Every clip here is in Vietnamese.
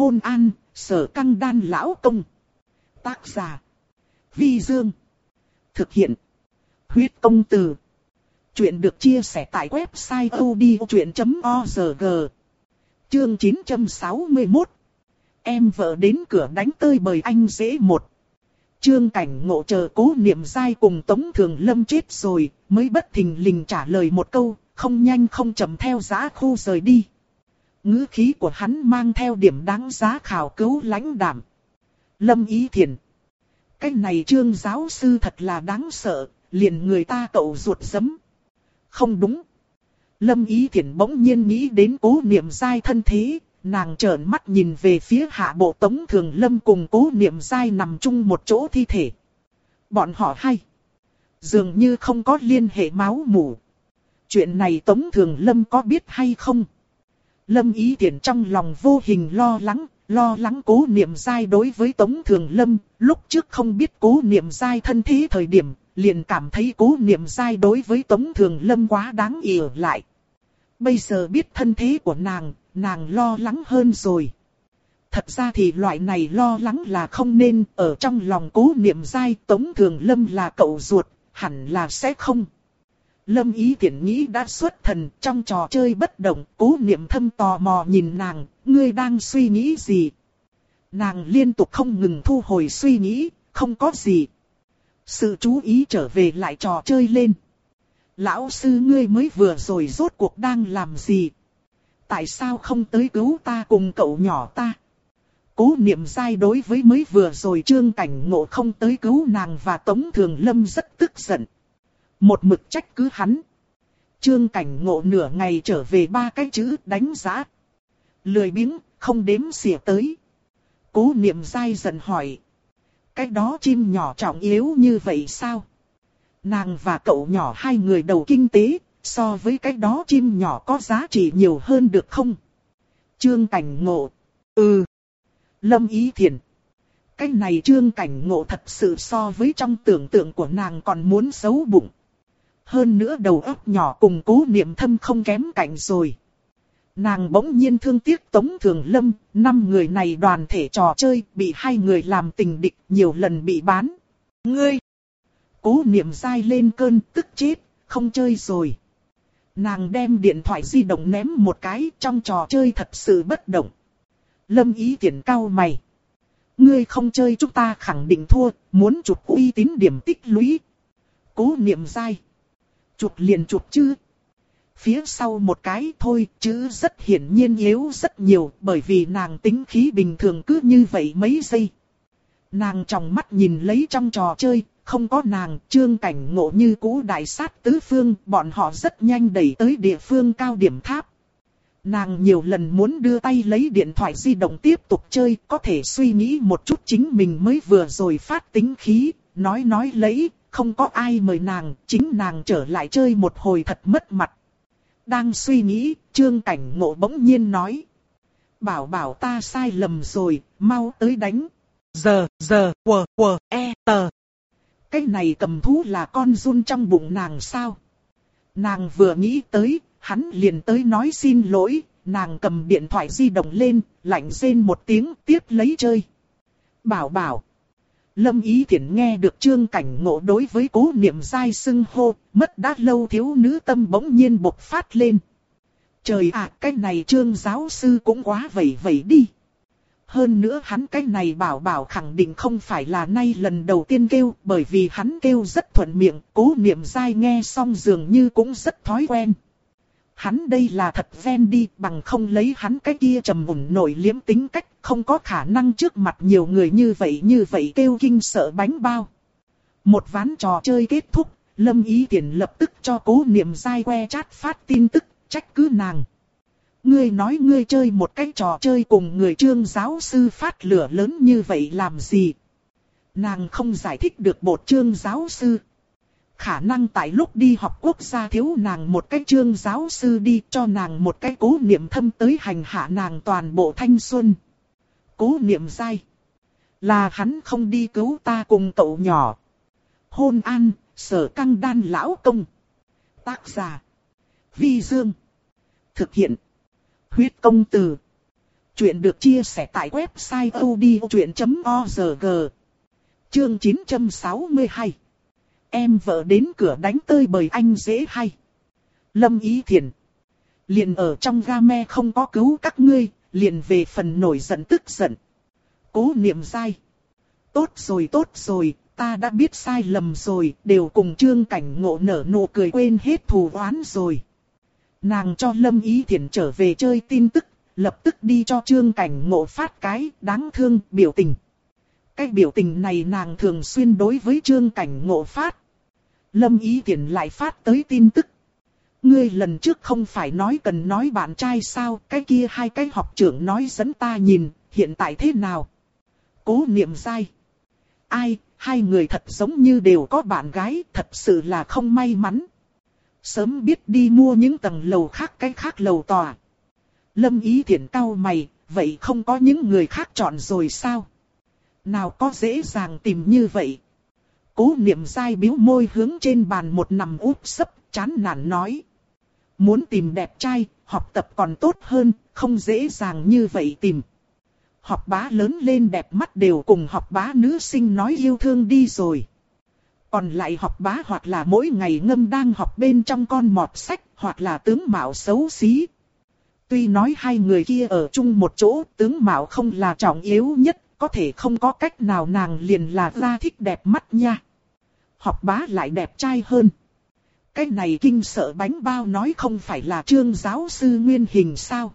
Hôn an, sở căng đan lão công. Tác giả. Vi Dương. Thực hiện. Huyết công từ. Chuyện được chia sẻ tại website odchuyện.org. Chương 961. Em vợ đến cửa đánh tơi bời anh dễ một. Trương cảnh ngộ chờ cố niệm dai cùng Tống Thường Lâm chết rồi, mới bất thình lình trả lời một câu, không nhanh không chậm theo giá khu rời đi ngữ khí của hắn mang theo điểm đáng giá khảo cứu lãnh đảm. Lâm Ý Thiền. Cái này trương giáo sư thật là đáng sợ, liền người ta cậu ruột giấm. Không đúng. Lâm Ý Thiển bỗng nhiên nghĩ đến cố niệm dai thân thế, nàng trợn mắt nhìn về phía hạ bộ tống thường lâm cùng cố niệm dai nằm chung một chỗ thi thể. Bọn họ hay. Dường như không có liên hệ máu mủ. Chuyện này tống thường lâm có biết hay không? Lâm ý tiện trong lòng vô hình lo lắng, lo lắng cố niệm dai đối với tống thường lâm, lúc trước không biết cố niệm dai thân thế thời điểm, liền cảm thấy cố niệm dai đối với tống thường lâm quá đáng ỉa lại. Bây giờ biết thân thế của nàng, nàng lo lắng hơn rồi. Thật ra thì loại này lo lắng là không nên, ở trong lòng cố niệm dai Tống Thường Lâm là cậu ruột, hẳn là sẽ không. Lâm ý tiện nghĩ đã xuất thần trong trò chơi bất động, cố niệm thâm tò mò nhìn nàng, ngươi đang suy nghĩ gì? Nàng liên tục không ngừng thu hồi suy nghĩ, không có gì. Sự chú ý trở về lại trò chơi lên. Lão sư ngươi mới vừa rồi rốt cuộc đang làm gì? tại sao không tới cứu ta cùng cậu nhỏ ta? Cố niệm sai đối với mới vừa rồi trương cảnh ngộ không tới cứu nàng và Tống Thường Lâm rất tức giận. Một mực trách cứ hắn. Trương cảnh ngộ nửa ngày trở về ba cái chữ đánh giá. Lười biếng, không đếm xỉa tới. Cố niệm dai giận hỏi. Cái đó chim nhỏ trọng yếu như vậy sao? Nàng và cậu nhỏ hai người đầu kinh tế, So với cái đó chim nhỏ có giá trị nhiều hơn được không? Trương cảnh ngộ. Ừ. Lâm ý thiền. Cái này trương cảnh ngộ thật sự so với trong tưởng tượng của nàng còn muốn xấu bụng. Hơn nữa đầu óc nhỏ cùng cố niệm thâm không kém cạnh rồi. Nàng bỗng nhiên thương tiếc Tống Thường Lâm, năm người này đoàn thể trò chơi, bị hai người làm tình địch, nhiều lần bị bán. Ngươi! Cố niệm dai lên cơn tức chết, không chơi rồi. Nàng đem điện thoại di động ném một cái trong trò chơi thật sự bất động. Lâm ý tiện cao mày. Ngươi không chơi chúng ta khẳng định thua, muốn chụp uy tín điểm tích lũy. Cố niệm dai. Chụp liền chụp chứ. Phía sau một cái thôi chứ rất hiển nhiên yếu rất nhiều bởi vì nàng tính khí bình thường cứ như vậy mấy giây. Nàng trong mắt nhìn lấy trong trò chơi, không có nàng, trương cảnh ngộ như cũ đại sát tứ phương, bọn họ rất nhanh đẩy tới địa phương cao điểm tháp. Nàng nhiều lần muốn đưa tay lấy điện thoại di động tiếp tục chơi, có thể suy nghĩ một chút chính mình mới vừa rồi phát tính khí, nói nói lấy, không có ai mời nàng, chính nàng trở lại chơi một hồi thật mất mặt. Đang suy nghĩ, trương cảnh ngộ bỗng nhiên nói. Bảo bảo ta sai lầm rồi, mau tới đánh. Giờ, giờ, quờ, quờ, e, tờ, cái này cầm thú là con run trong bụng nàng sao? Nàng vừa nghĩ tới, hắn liền tới nói xin lỗi, nàng cầm điện thoại di động lên, lạnh rên một tiếng tiếp lấy chơi. Bảo bảo. Lâm Ý Thiển nghe được trương cảnh ngộ đối với cố niệm dai sưng hô, mất đã lâu thiếu nữ tâm bỗng nhiên bộc phát lên. Trời ạ, cái này trương giáo sư cũng quá vẩy vẩy đi. Hơn nữa hắn cái này bảo bảo khẳng định không phải là nay lần đầu tiên kêu, bởi vì hắn kêu rất thuận miệng, cố niệm dai nghe xong dường như cũng rất thói quen. Hắn đây là thật ven đi, bằng không lấy hắn cái kia trầm mùng nổi liếm tính cách, không có khả năng trước mặt nhiều người như vậy như vậy kêu kinh sợ bánh bao. Một ván trò chơi kết thúc, Lâm Ý Tiền lập tức cho cố niệm dai que chat phát tin tức, trách cứ nàng. Ngươi nói ngươi chơi một cái trò chơi cùng người trương giáo sư phát lửa lớn như vậy làm gì? Nàng không giải thích được bột trương giáo sư. Khả năng tại lúc đi học quốc gia thiếu nàng một cái trương giáo sư đi cho nàng một cái cố niệm thâm tới hành hạ nàng toàn bộ thanh xuân. Cố niệm dai. Là hắn không đi cứu ta cùng cậu nhỏ. Hôn an, sở căng đan lão công. Tác giả. Vi Dương. Thực hiện huyết công từ. Chuyện được chia sẻ tại website odchuyện.org. Chương 962. Em vợ đến cửa đánh tơi bời anh dễ hay. Lâm Ý Thiền. Liền ở trong game không có cứu các ngươi, liền về phần nổi giận tức giận. Cố niệm sai Tốt rồi tốt rồi, ta đã biết sai lầm rồi, đều cùng trương cảnh ngộ nở nụ cười quên hết thù oán rồi. Nàng cho Lâm Ý Thiển trở về chơi tin tức, lập tức đi cho trương cảnh ngộ phát cái đáng thương biểu tình. Cái biểu tình này nàng thường xuyên đối với trương cảnh ngộ phát. Lâm Ý tiện lại phát tới tin tức. Ngươi lần trước không phải nói cần nói bạn trai sao, cái kia hai cái học trưởng nói dẫn ta nhìn, hiện tại thế nào? Cố niệm sai. Ai, hai người thật giống như đều có bạn gái, thật sự là không may mắn. Sớm biết đi mua những tầng lầu khác cái khác lầu tòa. Lâm ý thiện cao mày, vậy không có những người khác chọn rồi sao? Nào có dễ dàng tìm như vậy? Cố niệm dai biếu môi hướng trên bàn một nằm úp sấp, chán nản nói. Muốn tìm đẹp trai, học tập còn tốt hơn, không dễ dàng như vậy tìm. Học bá lớn lên đẹp mắt đều cùng học bá nữ sinh nói yêu thương đi rồi. Còn lại học bá hoặc là mỗi ngày ngâm đang học bên trong con mọt sách, hoặc là tướng mạo xấu xí. Tuy nói hai người kia ở chung một chỗ, tướng mạo không là trọng yếu nhất, có thể không có cách nào nàng liền là ra thích đẹp mắt nha. Học bá lại đẹp trai hơn. Cái này kinh sợ bánh bao nói không phải là trương giáo sư nguyên hình sao.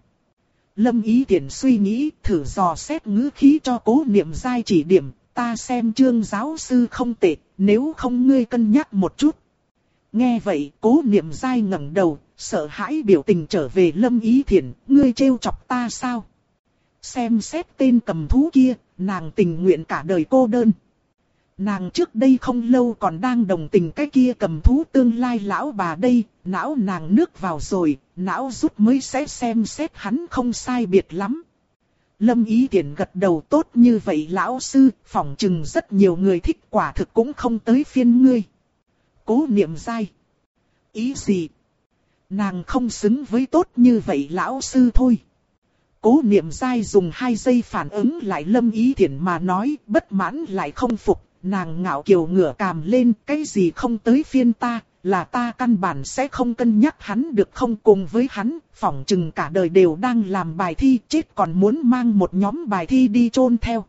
Lâm ý tiện suy nghĩ thử dò xét ngữ khí cho cố niệm giai chỉ điểm, ta xem trương giáo sư không tệ, nếu không ngươi cân nhắc một chút. Nghe vậy, cố niệm giai ngẩng đầu, sợ hãi biểu tình trở về lâm ý thiện, ngươi trêu chọc ta sao? Xem xét tên cầm thú kia, nàng tình nguyện cả đời cô đơn. Nàng trước đây không lâu còn đang đồng tình cái kia cầm thú tương lai lão bà đây, não nàng nước vào rồi, não rút mới sẽ xem xét hắn không sai biệt lắm. Lâm ý tiện gật đầu tốt như vậy lão sư, phỏng chừng rất nhiều người thích quả thực cũng không tới phiên ngươi. Cố niệm dai. Ý gì? Nàng không xứng với tốt như vậy lão sư thôi. Cố niệm dai dùng hai giây phản ứng lại lâm ý thiện mà nói bất mãn lại không phục. Nàng ngạo kiều ngửa càm lên cái gì không tới phiên ta, là ta căn bản sẽ không cân nhắc hắn được không cùng với hắn, phỏng chừng cả đời đều đang làm bài thi chết còn muốn mang một nhóm bài thi đi chôn theo.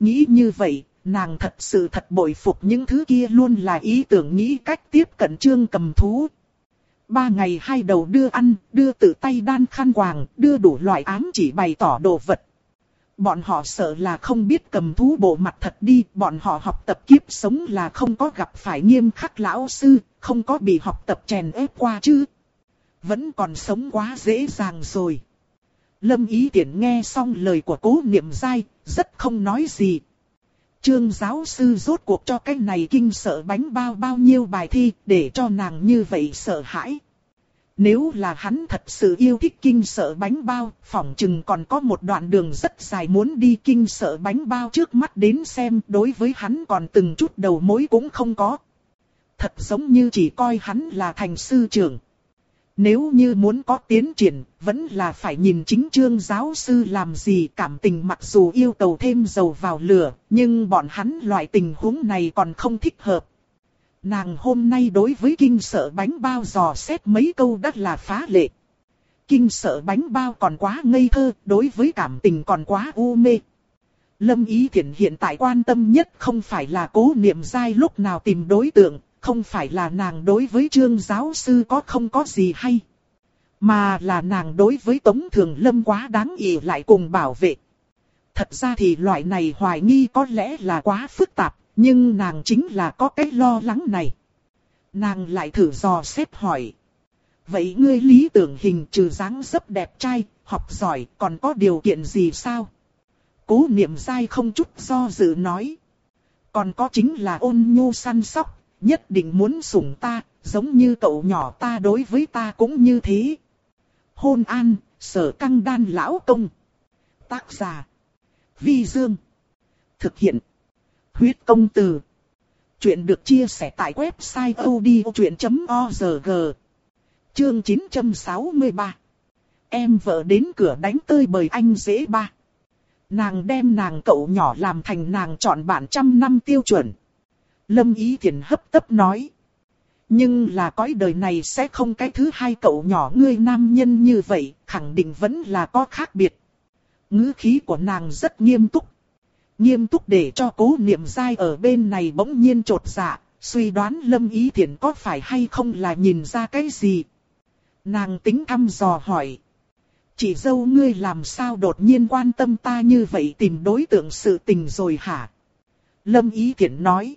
Nghĩ như vậy, nàng thật sự thật bội phục những thứ kia luôn là ý tưởng nghĩ cách tiếp cận trương cầm thú. Ba ngày hai đầu đưa ăn, đưa tự tay đan khăn quàng, đưa đủ loại ám chỉ bày tỏ đồ vật. Bọn họ sợ là không biết cầm thú bộ mặt thật đi, bọn họ học tập kiếp sống là không có gặp phải nghiêm khắc lão sư, không có bị học tập chèn ép qua chứ. Vẫn còn sống quá dễ dàng rồi. Lâm ý tiện nghe xong lời của cố niệm dai, rất không nói gì. Trương giáo sư rốt cuộc cho cái này kinh sợ bánh bao bao nhiêu bài thi để cho nàng như vậy sợ hãi. Nếu là hắn thật sự yêu thích kinh sợ bánh bao, phỏng chừng còn có một đoạn đường rất dài muốn đi kinh sợ bánh bao trước mắt đến xem đối với hắn còn từng chút đầu mối cũng không có. Thật giống như chỉ coi hắn là thành sư trưởng. Nếu như muốn có tiến triển, vẫn là phải nhìn chính trương giáo sư làm gì cảm tình mặc dù yêu cầu thêm dầu vào lửa, nhưng bọn hắn loại tình huống này còn không thích hợp. Nàng hôm nay đối với kinh sợ bánh bao dò xét mấy câu đắt là phá lệ. Kinh sợ bánh bao còn quá ngây thơ, đối với cảm tình còn quá u mê. Lâm Ý Thiển hiện tại quan tâm nhất không phải là cố niệm dai lúc nào tìm đối tượng, không phải là nàng đối với trương giáo sư có không có gì hay. Mà là nàng đối với Tống Thường Lâm quá đáng ỉ lại cùng bảo vệ. Thật ra thì loại này hoài nghi có lẽ là quá phức tạp, nhưng nàng chính là có cái lo lắng này. Nàng lại thử dò xét hỏi. Vậy ngươi lý tưởng hình trừ dáng dấp đẹp trai, học giỏi, còn có điều kiện gì sao? Cố niệm dai không chút do dự nói. Còn có chính là ôn nhu săn sóc, nhất định muốn sủng ta, giống như cậu nhỏ ta đối với ta cũng như thế. Hôn an, sở căng đan lão công. Tác giả. Vi Dương. Thực hiện. Huyết công từ. Chuyện được chia sẻ tại website odchuyện.org. Chương 963. em vợ đến cửa đánh tơi bời anh dễ ba. Nàng đem nàng cậu nhỏ làm thành nàng chọn bạn trăm năm tiêu chuẩn. Lâm Ý Thiền hấp tấp nói. Nhưng là cõi đời này sẽ không cái thứ hai cậu nhỏ ngươi nam nhân như vậy, khẳng định vẫn là có khác biệt. ngữ khí của nàng rất nghiêm túc. Nghiêm túc để cho cố niệm dai ở bên này bỗng nhiên trột dạ, suy đoán Lâm Ý Thiển có phải hay không là nhìn ra cái gì. Nàng tính thăm dò hỏi. Chị dâu ngươi làm sao đột nhiên quan tâm ta như vậy tìm đối tượng sự tình rồi hả? Lâm Ý Thiển nói.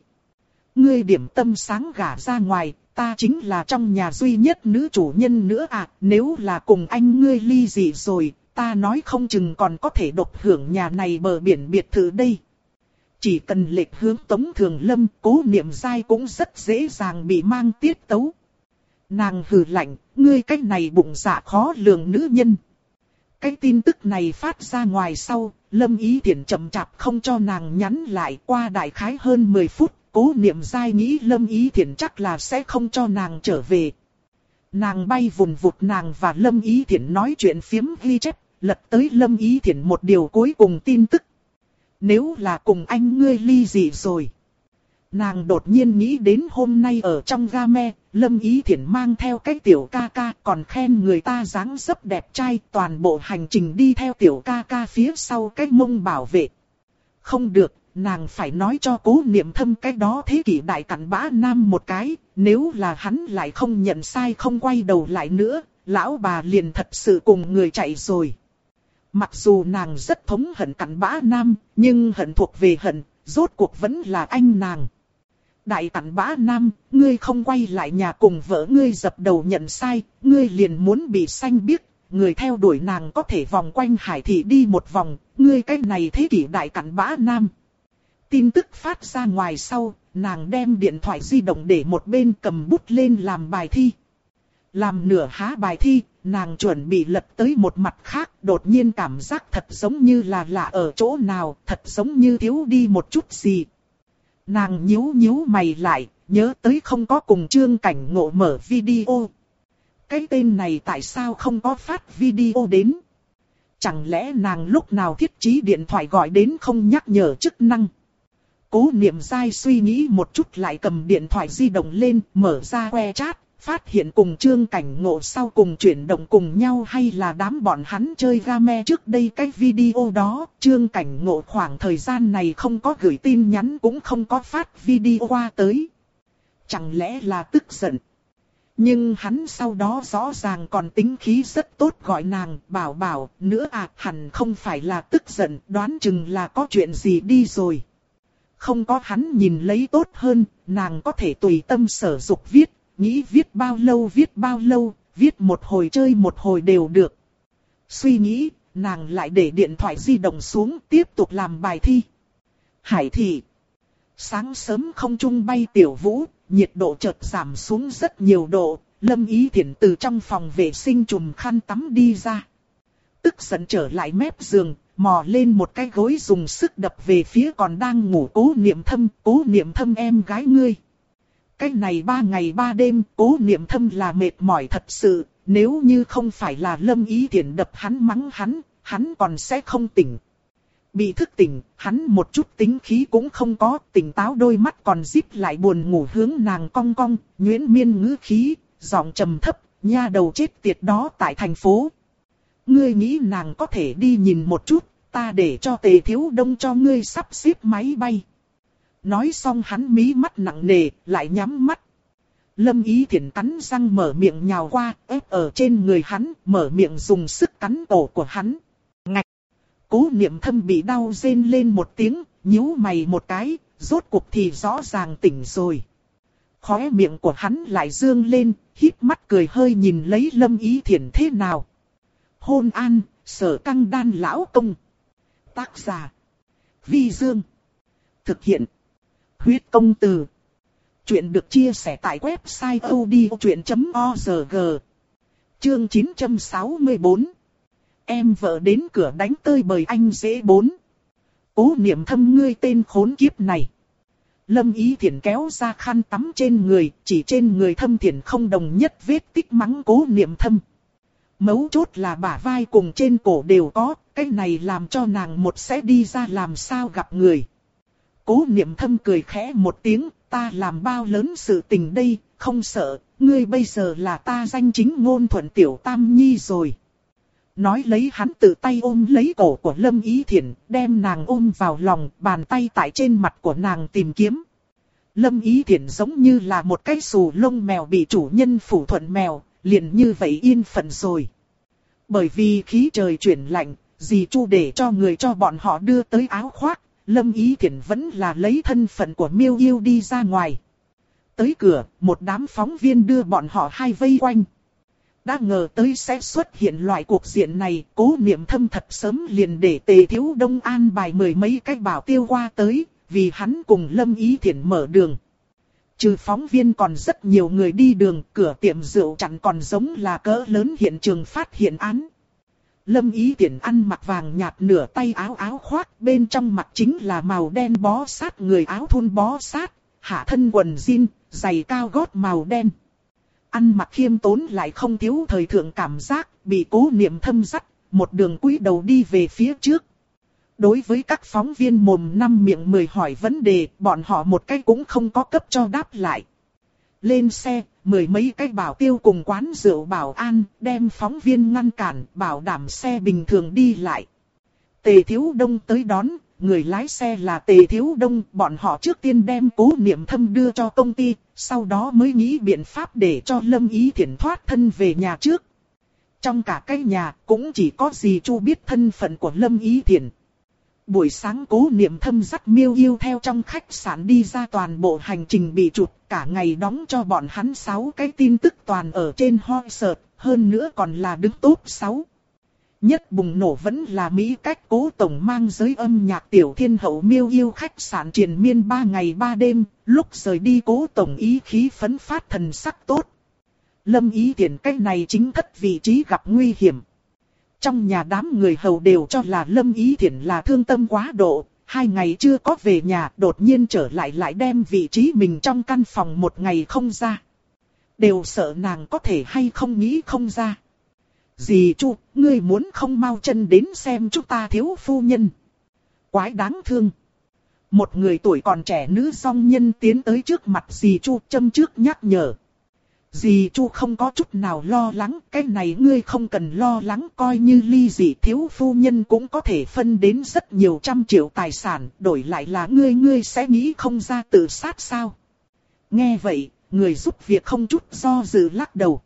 Ngươi điểm tâm sáng gả ra ngoài, ta chính là trong nhà duy nhất nữ chủ nhân nữa à, nếu là cùng anh ngươi ly dị rồi, ta nói không chừng còn có thể độc hưởng nhà này bờ biển biệt thự đây. Chỉ cần lệch hướng tống thường lâm, cố niệm dai cũng rất dễ dàng bị mang tiết tấu. Nàng hừ lạnh, ngươi cách này bụng dạ khó lường nữ nhân. Cái tin tức này phát ra ngoài sau, lâm ý tiện chậm chạp không cho nàng nhắn lại qua đại khái hơn 10 phút, cố niệm dai nghĩ lâm ý thiển chắc là sẽ không cho nàng trở về. Nàng bay vùng vụt nàng và lâm ý thiển nói chuyện phiếm ghi chép, lật tới lâm ý thiển một điều cuối cùng tin tức. Nếu là cùng anh ngươi ly dị rồi. Nàng đột nhiên nghĩ đến hôm nay ở trong game, Lâm Ý Thiển mang theo cái tiểu ca ca còn khen người ta dáng dấp đẹp trai toàn bộ hành trình đi theo tiểu ca ca phía sau cái mông bảo vệ. Không được, nàng phải nói cho cố niệm thâm cái đó thế kỷ đại cặn bã nam một cái, nếu là hắn lại không nhận sai không quay đầu lại nữa, lão bà liền thật sự cùng người chạy rồi. Mặc dù nàng rất thống hận cặn bã nam, nhưng hận thuộc về hận, rốt cuộc vẫn là anh nàng. Đại cặn bã nam, ngươi không quay lại nhà cùng vợ ngươi dập đầu nhận sai, ngươi liền muốn bị xanh biếc, người theo đuổi nàng có thể vòng quanh hải thị đi một vòng, ngươi cái này thế kỷ đại cặn bã nam. Tin tức phát ra ngoài sau, nàng đem điện thoại di động để một bên cầm bút lên làm bài thi. Làm nửa há bài thi, nàng chuẩn bị lật tới một mặt khác, đột nhiên cảm giác thật giống như là lạ ở chỗ nào, thật giống như thiếu đi một chút gì. Nàng nhíu nhíu mày lại, nhớ tới không có cùng trương cảnh ngộ mở video. Cái tên này tại sao không có phát video đến? Chẳng lẽ nàng lúc nào thiết trí điện thoại gọi đến không nhắc nhở chức năng? Cố niệm dai suy nghĩ một chút lại cầm điện thoại di động lên, mở ra que chat, phát hiện cùng trương cảnh ngộ sau cùng chuyển động cùng nhau hay là đám bọn hắn chơi game trước đây cái video đó, trương cảnh ngộ khoảng thời gian này không có gửi tin nhắn cũng không có phát video qua tới. Chẳng lẽ là tức giận? Nhưng hắn sau đó rõ ràng còn tính khí rất tốt gọi nàng, bảo bảo, nữa à, hẳn không phải là tức giận, đoán chừng là có chuyện gì đi rồi. Không có hắn nhìn lấy tốt hơn, nàng có thể tùy tâm sở dục viết, nghĩ viết bao lâu viết bao lâu, viết một hồi chơi một hồi đều được. Suy nghĩ, nàng lại để điện thoại di động xuống tiếp tục làm bài thi. Hải thị. Sáng sớm không trung bay tiểu vũ, nhiệt độ chợt giảm xuống rất nhiều độ, lâm ý thiện từ trong phòng vệ sinh chùm khăn tắm đi ra. Tức giận trở lại mép giường, mò lên một cái gối dùng sức đập về phía còn đang ngủ cố niệm thâm, cố niệm thâm em gái ngươi. Cái này ba ngày ba đêm, cố niệm thâm là mệt mỏi thật sự, nếu như không phải là lâm ý thiện đập hắn mắng hắn, hắn còn sẽ không tỉnh. Bị thức tỉnh, hắn một chút tính khí cũng không có, tỉnh táo đôi mắt còn díp lại buồn ngủ hướng nàng cong cong, nhuyễn miên ngữ khí, giọng trầm thấp, nha đầu chết tiệt đó tại thành phố. Ngươi nghĩ nàng có thể đi nhìn một chút, ta để cho tề thiếu đông cho ngươi sắp xếp máy bay. Nói xong hắn mí mắt nặng nề, lại nhắm mắt. Lâm ý thiện cắn răng mở miệng nhào qua, ép ở trên người hắn, mở miệng dùng sức cắn cổ của hắn. Ngạch! Cố niệm thâm bị đau rên lên một tiếng, nhíu mày một cái, rốt cuộc thì rõ ràng tỉnh rồi. Khóe miệng của hắn lại dương lên, hít mắt cười hơi nhìn lấy lâm ý thiện thế nào. Hôn an, sở căng đan lão công. Tác giả. Vi Dương. Thực hiện. Huyết công từ. Chuyện được chia sẻ tại website odchuyện.org. Chương 964. Em vợ đến cửa đánh tơi bời anh dễ bốn. Cố niệm thâm ngươi tên khốn kiếp này. Lâm ý thiện kéo ra khăn tắm trên người, chỉ trên người thâm thiện không đồng nhất vết tích mắng cố niệm thâm. Mấu chốt là bả vai cùng trên cổ đều có, cái này làm cho nàng một sẽ đi ra làm sao gặp người. Cố niệm thâm cười khẽ một tiếng, ta làm bao lớn sự tình đây, không sợ, ngươi bây giờ là ta danh chính ngôn thuận tiểu tam nhi rồi. Nói lấy hắn tự tay ôm lấy cổ của Lâm Ý Thiển, đem nàng ôm vào lòng, bàn tay tại trên mặt của nàng tìm kiếm. Lâm Ý Thiển giống như là một cái xù lông mèo bị chủ nhân phủ thuận mèo, liền như vậy yên phận rồi. Bởi vì khí trời chuyển lạnh, dì Chu để cho người cho bọn họ đưa tới áo khoác, Lâm Ý Thiển vẫn là lấy thân phận của miêu yêu đi ra ngoài. Tới cửa, một đám phóng viên đưa bọn họ hai vây quanh. Đã ngờ tới sẽ xuất hiện loại cuộc diện này, cố niệm thâm thật sớm liền để tề thiếu đông an bài mười mấy cách bảo tiêu qua tới, vì hắn cùng Lâm Ý Thiển mở đường. Trừ phóng viên còn rất nhiều người đi đường, cửa tiệm rượu chẳng còn giống là cỡ lớn hiện trường phát hiện án. Lâm ý tiện ăn mặc vàng nhạt nửa tay áo áo khoác, bên trong mặt chính là màu đen bó sát người áo thun bó sát, hạ thân quần jean, giày cao gót màu đen. Ăn mặc khiêm tốn lại không thiếu thời thượng cảm giác, bị cố niệm thâm dắt, một đường quý đầu đi về phía trước. Đối với các phóng viên mồm năm miệng mười hỏi vấn đề, bọn họ một cái cũng không có cấp cho đáp lại. Lên xe, mười mấy cái bảo tiêu cùng quán rượu bảo an, đem phóng viên ngăn cản, bảo đảm xe bình thường đi lại. Tề Thiếu Đông tới đón, người lái xe là Tề Thiếu Đông, bọn họ trước tiên đem cố niệm thâm đưa cho công ty, sau đó mới nghĩ biện pháp để cho Lâm Ý Thiển thoát thân về nhà trước. Trong cả cái nhà, cũng chỉ có gì Chu biết thân phận của Lâm Ý Thiển. Buổi sáng cố niệm thâm dắt miêu yêu theo trong khách sạn đi ra toàn bộ hành trình bị chụp, cả ngày đóng cho bọn hắn 6 cái tin tức toàn ở trên hoi sợt, hơn nữa còn là đứng top 6. Nhất bùng nổ vẫn là Mỹ cách cố tổng mang giới âm nhạc tiểu thiên hậu miêu yêu khách sạn triền miên 3 ngày 3 đêm, lúc rời đi cố tổng ý khí phấn phát thần sắc tốt. Lâm ý tiện cách này chính thất vị trí gặp nguy hiểm. Trong nhà đám người hầu đều cho là Lâm Ý Thiển là thương tâm quá độ, hai ngày chưa có về nhà đột nhiên trở lại lại đem vị trí mình trong căn phòng một ngày không ra. Đều sợ nàng có thể hay không nghĩ không ra. Dì chu, ngươi muốn không mau chân đến xem chúng ta thiếu phu nhân. Quái đáng thương. Một người tuổi còn trẻ nữ song nhân tiến tới trước mặt dì chu châm trước nhắc nhở. Dì Chu không có chút nào lo lắng, cái này ngươi không cần lo lắng coi như ly dị thiếu phu nhân cũng có thể phân đến rất nhiều trăm triệu tài sản, đổi lại là ngươi ngươi sẽ nghĩ không ra tự sát sao. Nghe vậy, người giúp việc không chút do dự lắc đầu.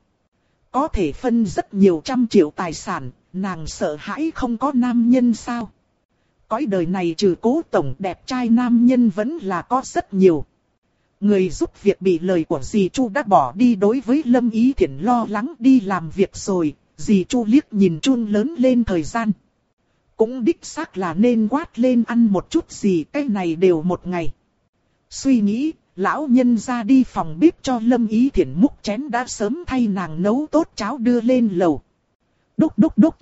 Có thể phân rất nhiều trăm triệu tài sản, nàng sợ hãi không có nam nhân sao. Cõi đời này trừ cố tổng đẹp trai nam nhân vẫn là có rất nhiều. Người giúp việc bị lời của dì Chu đã bỏ đi đối với Lâm Ý Thiển lo lắng đi làm việc rồi, dì Chu liếc nhìn chun lớn lên thời gian. Cũng đích xác là nên quát lên ăn một chút gì cái này đều một ngày. Suy nghĩ, lão nhân ra đi phòng bếp cho Lâm Ý Thiển múc chén đã sớm thay nàng nấu tốt cháo đưa lên lầu. Đúc đúc đúc.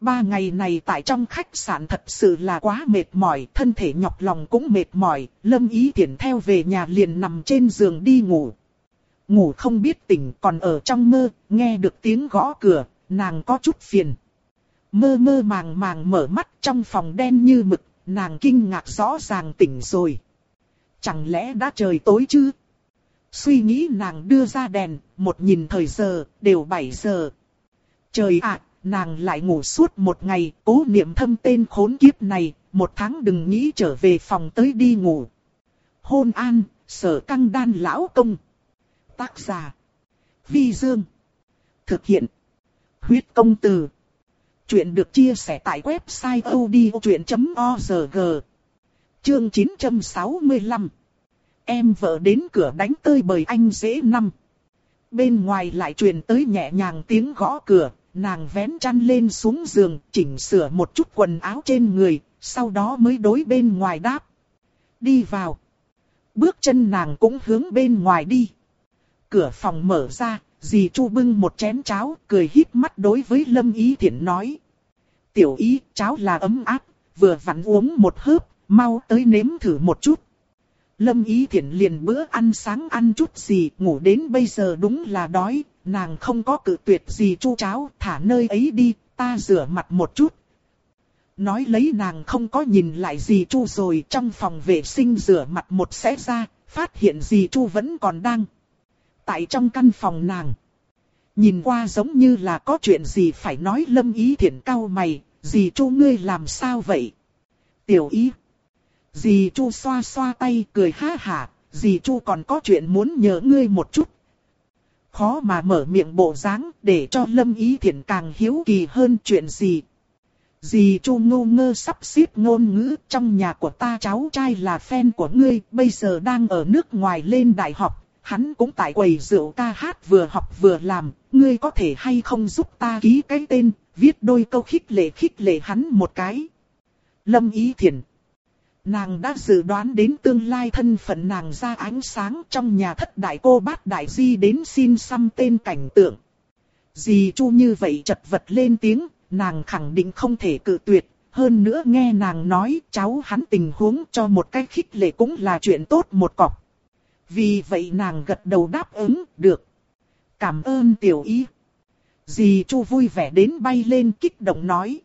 Ba ngày này tại trong khách sạn thật sự là quá mệt mỏi, thân thể nhọc lòng cũng mệt mỏi, lâm ý tiện theo về nhà liền nằm trên giường đi ngủ. Ngủ không biết tỉnh còn ở trong mơ, nghe được tiếng gõ cửa, nàng có chút phiền. Mơ mơ màng màng mở mắt trong phòng đen như mực, nàng kinh ngạc rõ ràng tỉnh rồi. Chẳng lẽ đã trời tối chứ? Suy nghĩ nàng đưa ra đèn, một nhìn thời giờ, đều 7 giờ. Trời ạ, nàng lại ngủ suốt một ngày, cố niệm thâm tên khốn kiếp này, một tháng đừng nghĩ trở về phòng tới đi ngủ. Hôn an, sở căng đan lão công. Tác giả. Vi Dương. Thực hiện. Huyết công từ. Chuyện được chia sẻ tại website odchuyện.org. Chương 965. Em vợ đến cửa đánh tơi bời anh dễ năm. Bên ngoài lại truyền tới nhẹ nhàng tiếng gõ cửa, nàng vén chăn lên xuống giường, chỉnh sửa một chút quần áo trên người, sau đó mới đối bên ngoài đáp. Đi vào. Bước chân nàng cũng hướng bên ngoài đi. Cửa phòng mở ra, dì Chu bưng một chén cháo, cười híp mắt đối với Lâm Ý Thiển nói. Tiểu ý, cháo là ấm áp, vừa vặn uống một hớp, mau tới nếm thử một chút. Lâm Ý Thiển liền bữa ăn sáng ăn chút gì, ngủ đến bây giờ đúng là đói, nàng không có cự tuyệt gì chu cháo, thả nơi ấy đi, ta rửa mặt một chút. Nói lấy nàng không có nhìn lại gì chu rồi trong phòng vệ sinh rửa mặt một xé ra, phát hiện gì chu vẫn còn đang. Tại trong căn phòng nàng. Nhìn qua giống như là có chuyện gì phải nói lâm ý thiện cao mày, gì chu ngươi làm sao vậy? Tiểu ý. Dì chu xoa xoa tay cười ha hả, dì chu còn có chuyện muốn nhờ ngươi một chút. Khó mà mở miệng bộ dáng để cho lâm ý Thiển càng hiếu kỳ hơn chuyện gì. Dì chu ngô ngơ sắp xếp ngôn ngữ trong nhà của ta cháu trai là fan của ngươi, bây giờ đang ở nước ngoài lên đại học, hắn cũng tại quầy rượu ca hát vừa học vừa làm, ngươi có thể hay không giúp ta ký cái tên, viết đôi câu khích lệ khích lệ hắn một cái. Lâm Ý Thiển Nàng đã dự đoán đến tương lai thân phận nàng ra ánh sáng trong nhà thất đại cô bát đại di đến xin xăm tên cảnh tượng. Dì Chu như vậy chật vật lên tiếng, nàng khẳng định không thể cự tuyệt, hơn nữa nghe nàng nói cháu hắn tình huống cho một cái khích lệ cũng là chuyện tốt một cọc. Vì vậy nàng gật đầu đáp ứng, được. Cảm ơn tiểu y Dì Chu vui vẻ đến bay lên kích động nói.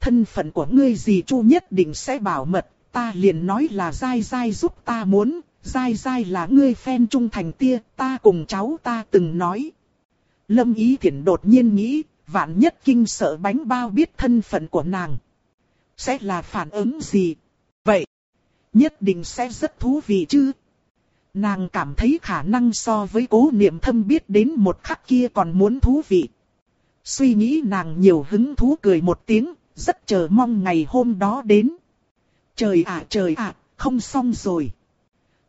Thân phận của ngươi dì Chu nhất định sẽ bảo mật, ta liền nói là dai dai giúp ta muốn, dai dai là ngươi phen trung thành tia, ta cùng cháu ta từng nói. Lâm Ý Thiển đột nhiên nghĩ, vạn nhất kinh sợ bánh bao biết thân phận của nàng. Sẽ là phản ứng gì? Vậy, nhất định sẽ rất thú vị chứ? Nàng cảm thấy khả năng so với cố niệm thâm biết đến một khắc kia còn muốn thú vị. Suy nghĩ nàng nhiều hứng thú cười một tiếng, rất chờ mong ngày hôm đó đến. Trời ạ trời ạ, không xong rồi.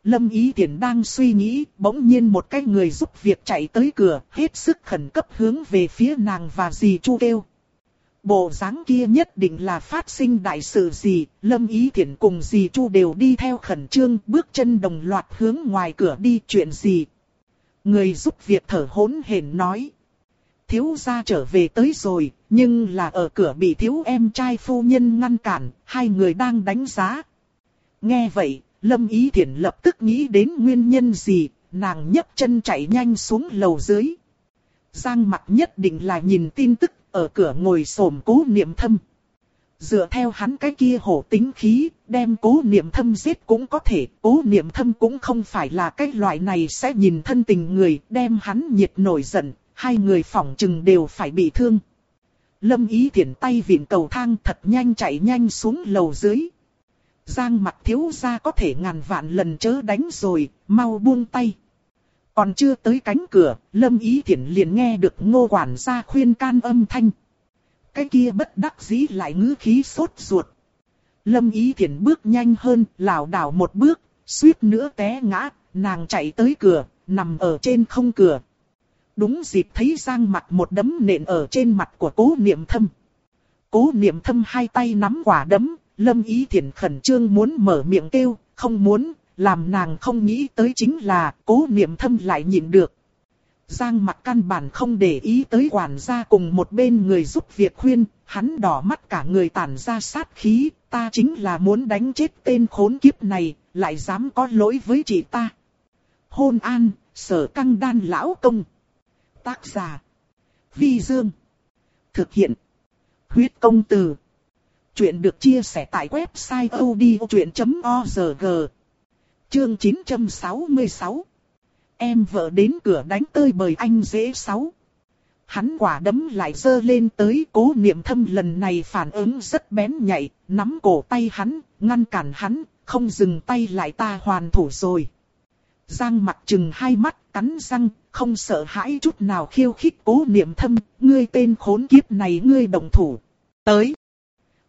Lâm Ý Tiễn đang suy nghĩ, bỗng nhiên một cái người giúp việc chạy tới cửa, hết sức khẩn cấp hướng về phía nàng và dì Chu kêu. Bộ dáng kia nhất định là phát sinh đại sự gì, Lâm Ý Thiển cùng dì Chu đều đi theo khẩn trương, bước chân đồng loạt hướng ngoài cửa đi chuyện gì. Người giúp việc thở hỗn hển nói. Thiếu gia trở về tới rồi, nhưng là ở cửa bị thiếu em trai phu nhân ngăn cản, hai người đang đánh giá. Nghe vậy, Lâm Ý Thiển lập tức nghĩ đến nguyên nhân gì, nàng nhấc chân chạy nhanh xuống lầu dưới. Giang mặt nhất định là nhìn tin tức, ở cửa ngồi xổm cố niệm thâm. Dựa theo hắn cái kia hổ tính khí, đem cố niệm thâm giết cũng có thể, cố niệm thâm cũng không phải là cái loại này sẽ nhìn thân tình người, đem hắn nhiệt nổi giận, hai người phỏng chừng đều phải bị thương. Lâm ý thiển tay vịn cầu thang thật nhanh chạy nhanh xuống lầu dưới. Giang mặt thiếu ra có thể ngàn vạn lần chớ đánh rồi, mau buông tay. Còn chưa tới cánh cửa, Lâm Ý Thiển liền nghe được ngô quản gia khuyên can âm thanh. Cái kia bất đắc dĩ lại ngữ khí sốt ruột. Lâm Ý Thiển bước nhanh hơn, lảo đảo một bước, suýt nữa té ngã, nàng chạy tới cửa, nằm ở trên không cửa. Đúng dịp thấy Giang mặt một đấm nện ở trên mặt của cố niệm thâm. Cố niệm thâm hai tay nắm quả đấm, Lâm Ý Thiển khẩn trương muốn mở miệng kêu, không muốn, làm nàng không nghĩ tới chính là cố niệm thâm lại nhịn được. Giang mặt căn bản không để ý tới quản gia cùng một bên người giúp việc khuyên, hắn đỏ mắt cả người tản ra sát khí, ta chính là muốn đánh chết tên khốn kiếp này, lại dám có lỗi với chị ta. Hôn an, sở căng đan lão công. Tác giả. Vi Dương. Thực hiện. Huyết công từ. Chuyện được chia sẻ tại website odchuyện.org. Chương 966. Em vợ đến cửa đánh tơi bời anh dễ sáu. Hắn quả đấm lại dơ lên tới cố niệm thâm lần này phản ứng rất bén nhạy, nắm cổ tay hắn, ngăn cản hắn, không dừng tay lại ta hoàn thủ rồi. Giang mặt chừng hai mắt, cắn răng, không sợ hãi chút nào khiêu khích cố niệm thâm, ngươi tên khốn kiếp này ngươi đồng thủ. Tới.